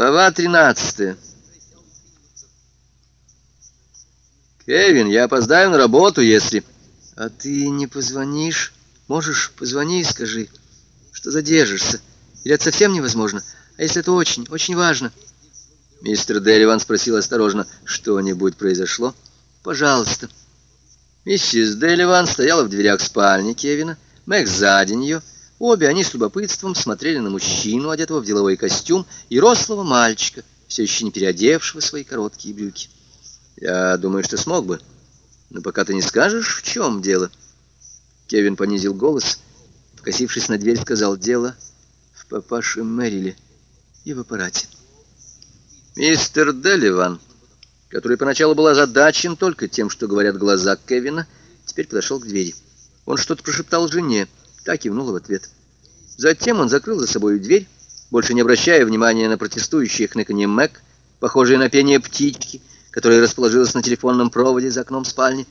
Глава 13. Кевин, я опоздаю на работу, если... А ты не позвонишь? Можешь, позвони и скажи, что задержишься. Или это совсем невозможно? А если это очень, очень важно? Мистер Деливан спросил осторожно, что-нибудь произошло? Пожалуйста. Миссис Деливан стояла в дверях спальни Кевина, Мэг сзади нее, Обе они с любопытством смотрели на мужчину, одетого в деловой костюм, и рослого мальчика, все еще не переодевшего свои короткие брюки. «Я думаю, что смог бы. Но пока ты не скажешь, в чем дело?» Кевин понизил голос, покосившись на дверь, сказал «Дело в папаше Мэриле и в аппарате». Мистер Деливан, который поначалу был озадачен только тем, что говорят глаза Кевина, теперь подошел к двери. Он что-то прошептал жене, Та кивнула в ответ. Затем он закрыл за собой дверь, больше не обращая внимания на протестующие хныканье Мэг, похожие на пение птички, которая расположилась на телефонном проводе за окном спальни.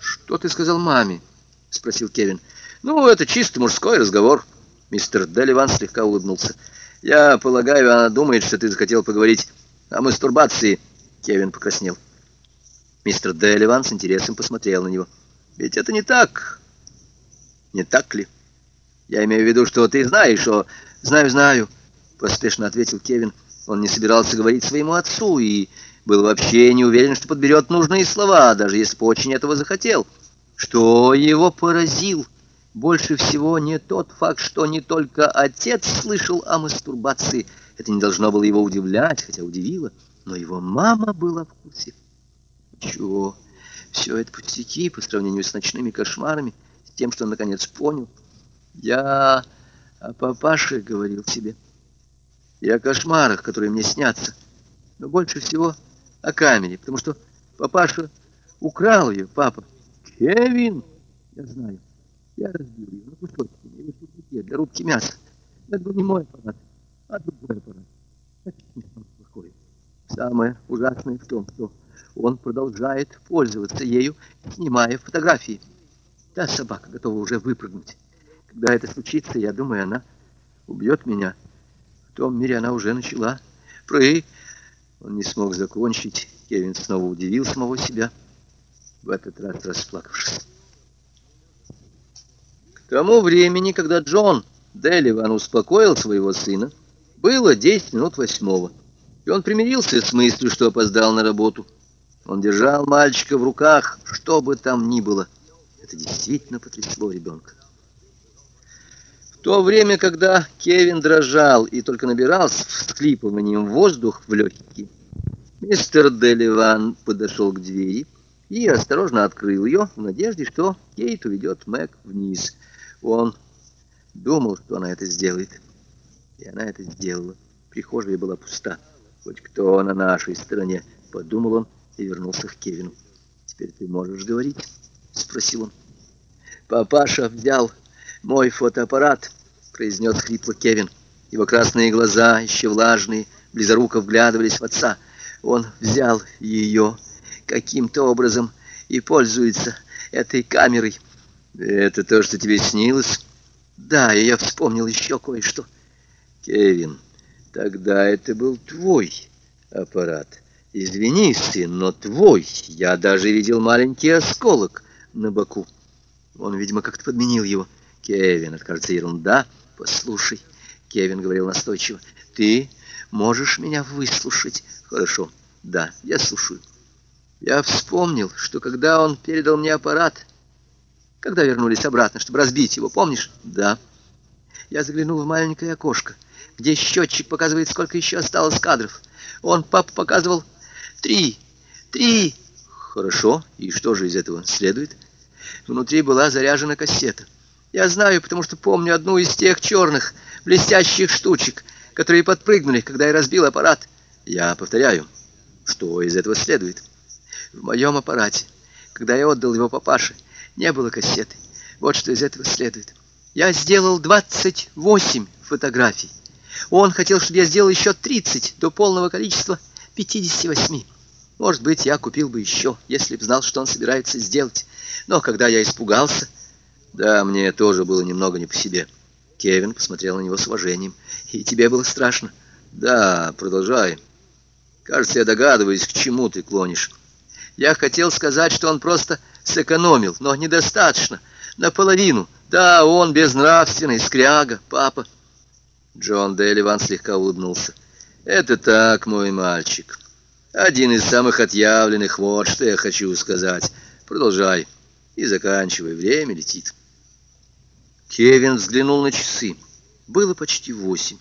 «Что ты сказал маме?» — спросил Кевин. «Ну, это чисто мужской разговор». Мистер Деливан слегка улыбнулся. «Я полагаю, она думает, что ты захотел поговорить о мастурбации». Кевин покраснел. Мистер Деливан с интересом посмотрел на него. «Ведь это не так. Не так ли? Я имею в виду, что ты знаешь, о... Знаю, знаю, поспешно ответил Кевин. Он не собирался говорить своему отцу и был вообще не уверен, что подберет нужные слова, даже если бы очень этого захотел. Что его поразил больше всего не тот факт, что не только отец слышал о мастурбации, это не должно было его удивлять, хотя удивило, но его мама была в курсе. Чего? Все это пустяки по сравнению с ночными кошмарами, тем, что он наконец понял. Я о папаше говорил себе. И о кошмарах, которые мне снятся. Но больше всего о камере, потому что папаша украл ее, папа. Кевин! Я знаю. Я разбил ее на кусочки, вышел в для рубки мяса. Это был не мой аппарат, а другой аппарат. Самое. Самое ужасное в том, что он продолжает пользоваться ею, снимая фотографии. Та собака готова уже выпрыгнуть. Когда это случится, я думаю, она убьет меня. В том мире она уже начала. Пры... Он не смог закончить. Кевин снова удивил самого себя, в этот раз расплакавшись. К тому времени, когда Джон Деливан успокоил своего сына, было 10 минут восьмого, и он примирился с мыслью, что опоздал на работу. Он держал мальчика в руках, что бы там ни было — это действительно потрясло ребенка. То время, когда Кевин дрожал и только набирался всклипыванием воздух в легкие, мистер Деливан подошел к двери и осторожно открыл ее в надежде, что Кейт уведет Мэг вниз. Он думал, что она это сделает. И она это сделала. Прихожая была пуста. Хоть кто на нашей стороне, подумал он и вернулся к Кевину. Теперь ты можешь говорить. — спросил он. «Папаша взял мой фотоаппарат», — произнес хрипло Кевин. Его красные глаза, еще влажные, близоруко вглядывались в отца. Он взял ее каким-то образом и пользуется этой камерой. «Это то, что тебе снилось?» «Да, и я вспомнил еще кое-что». «Кевин, тогда это был твой аппарат. Извини, сын, но твой. Я даже видел маленький осколок» на боку. Он, видимо, как-то подменил его. Кевин, это, кажется, ерунда. Послушай, Кевин говорил настойчиво, ты можешь меня выслушать? Хорошо, да, я слушаю. Я вспомнил, что когда он передал мне аппарат, когда вернулись обратно, чтобы разбить его, помнишь? Да. Я заглянул в маленькое окошко, где счетчик показывает, сколько еще осталось кадров. Он, папа, показывал три, три, Хорошо, и что же из этого следует? Внутри была заряжена кассета. Я знаю, потому что помню одну из тех черных, блестящих штучек, которые подпрыгнули, когда я разбил аппарат. Я повторяю, что из этого следует? В моем аппарате, когда я отдал его папаше, не было кассеты. Вот что из этого следует. Я сделал 28 фотографий. Он хотел, чтобы я сделал еще 30 до полного количества 58. Может быть, я купил бы еще, если б знал, что он собирается сделать. Но когда я испугался... Да, мне тоже было немного не по себе. Кевин посмотрел на него с уважением. И тебе было страшно? Да, продолжай. Кажется, я догадываюсь, к чему ты клонишь. Я хотел сказать, что он просто сэкономил, но недостаточно. Наполовину. Да, он безнравственный, скряга, папа. Джон Делливан слегка улыбнулся. Это так, мой мальчик. Один из самых отъявленных, вот что я хочу сказать. Продолжай и заканчивай, время летит. Кевин взглянул на часы. Было почти восемь.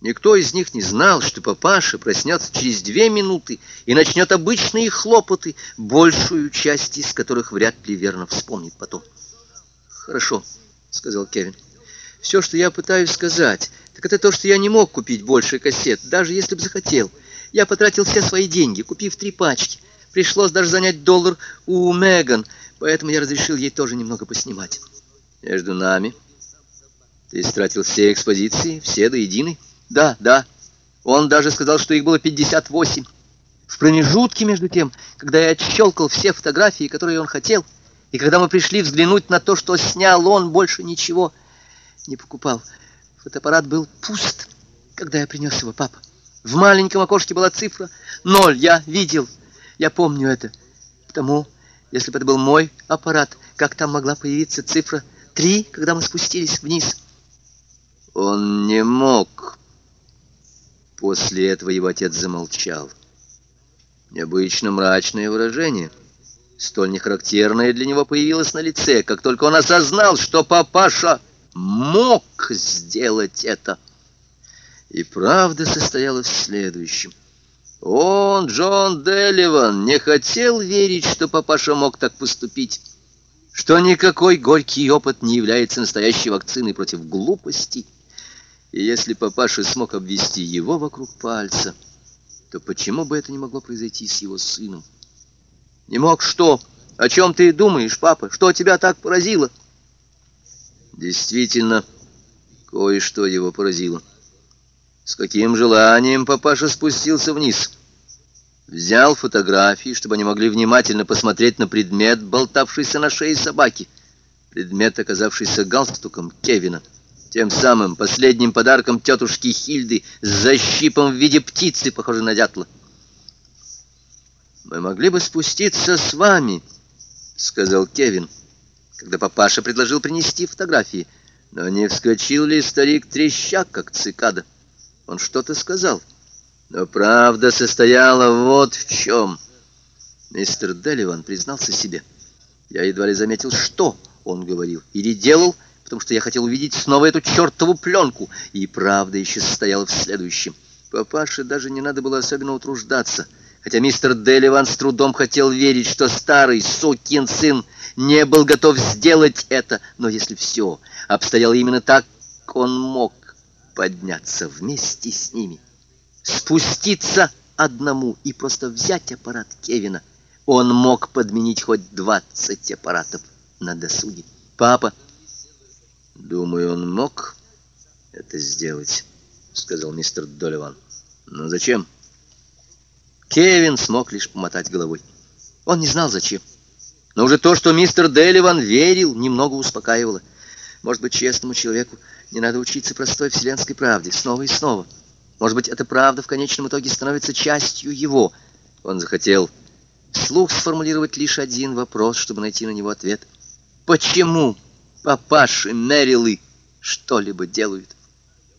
Никто из них не знал, что папаша проснется через две минуты и начнет обычные хлопоты, большую часть из которых вряд ли верно вспомнит потом. «Хорошо», — сказал Кевин. «Все, что я пытаюсь сказать, так это то, что я не мог купить больше кассет, даже если бы захотел. Я потратил все свои деньги, купив три пачки. Пришлось даже занять доллар у Меган, поэтому я разрешил ей тоже немного поснимать». «Между нами ты истратил все экспозиции, все до единой?» Да, да. Он даже сказал, что их было 58. В промежутке между тем, когда я отщелкал все фотографии, которые он хотел, и когда мы пришли взглянуть на то, что снял он, больше ничего не покупал. Фотоаппарат был пуст, когда я принес его, папа. В маленьком окошке была цифра ноль. Я видел. Я помню это. Потому, если бы это был мой аппарат, как там могла появиться цифра три, когда мы спустились вниз? Он не мог После этого его отец замолчал. Необычно мрачное выражение, столь нехарактерное для него, появилось на лице, как только он осознал, что папаша мог сделать это. И правда состояла в следующем. Он, Джон Делливан, не хотел верить, что папаша мог так поступить, что никакой горький опыт не является настоящей вакциной против глупости, и если папаша смог обвести его вокруг пальца, то почему бы это не могло произойти с его сыном? Не мог что? О чем ты думаешь, папа? Что тебя так поразило? Действительно, кое-что его поразило. С каким желанием папаша спустился вниз? Взял фотографии, чтобы они могли внимательно посмотреть на предмет, болтавшийся на шее собаки. Предмет, оказавшийся галстуком Кевина тем самым последним подарком тетушки Хильды с защипом в виде птицы, похожей на дятла. «Мы могли бы спуститься с вами», — сказал Кевин, когда папаша предложил принести фотографии. Но не вскочил ли старик трещак, как цикада? Он что-то сказал. Но правда состояла вот в чем. Мистер Делливан признался себе. Я едва ли заметил, что он говорил или делал, — потому что я хотел увидеть снова эту чертову пленку. И правда еще состояла в следующем. Папаше даже не надо было особенно утруждаться, хотя мистер Делливан с трудом хотел верить, что старый сукин сын не был готов сделать это. Но если все обстояло именно так, он мог подняться вместе с ними, спуститься одному и просто взять аппарат Кевина. Он мог подменить хоть двадцать аппаратов на досуге. Папа Думаю, он мог это сделать, сказал мистер Доливан. Но зачем? Кевин смог лишь помотать головой. Он не знал зачем. Но уже то, что мистер Деливан верил, немного успокаивало. Может быть, честному человеку не надо учиться простой вселенской правде снова и снова. Может быть, эта правда в конечном итоге становится частью его. Он захотел вслух сформулировать лишь один вопрос, чтобы найти на него ответ. Почему папаши Мэрилы что-либо делают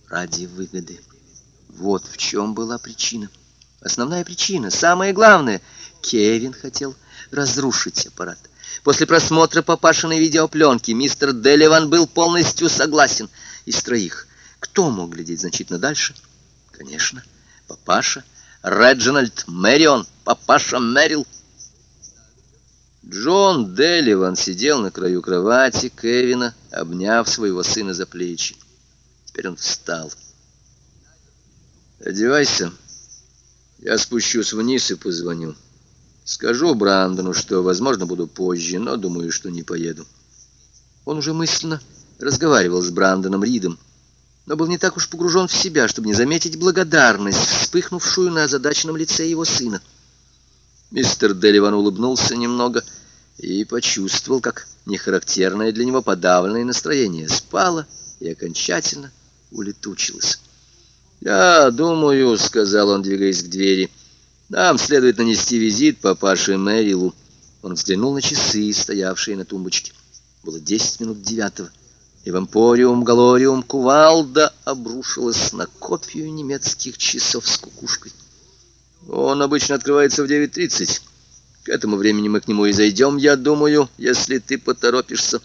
ради выгоды. Вот в чем была причина. Основная причина, самое главное. Кевин хотел разрушить аппарат. После просмотра папашиной видеопленки мистер Делеван был полностью согласен. Из троих. Кто мог глядеть значительно дальше? Конечно, папаша. Реджинальд Мэрион, папаша Мэрил. Джон Делливан сидел на краю кровати Кевина, обняв своего сына за плечи. Теперь он встал. «Одевайся. Я спущусь вниз и позвоню. Скажу Брандону, что, возможно, буду позже, но думаю, что не поеду». Он уже мысленно разговаривал с Брандоном Ридом, но был не так уж погружен в себя, чтобы не заметить благодарность, вспыхнувшую на озадаченном лице его сына. Мистер Делливан улыбнулся немного и почувствовал, как нехарактерное для него подавленное настроение спало и окончательно улетучилось. «Я думаю», — сказал он, двигаясь к двери, — «нам следует нанести визит папаше Мэрилу». Он взглянул на часы, стоявшие на тумбочке. Было десять минут девятого, и в эмпориум галориум кувалда обрушилась на копию немецких часов с кукушкой. Он обычно открывается в девять тридцать. К этому времени мы к нему и зайдем, я думаю, если ты поторопишься.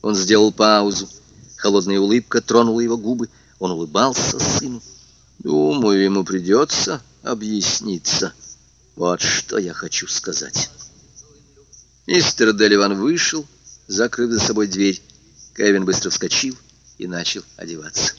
Он сделал паузу. Холодная улыбка тронула его губы. Он улыбался сыну. Думаю, ему придется объясниться. Вот что я хочу сказать. Мистер Деливан вышел, закрыв за собой дверь. Кевин быстро вскочил и начал одеваться.